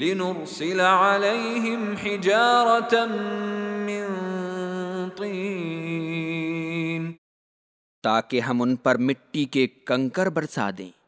لنرسل عليهم حجارة من طين. تاکہ ہم ان پر مٹی کے کنکر برسا دیں۔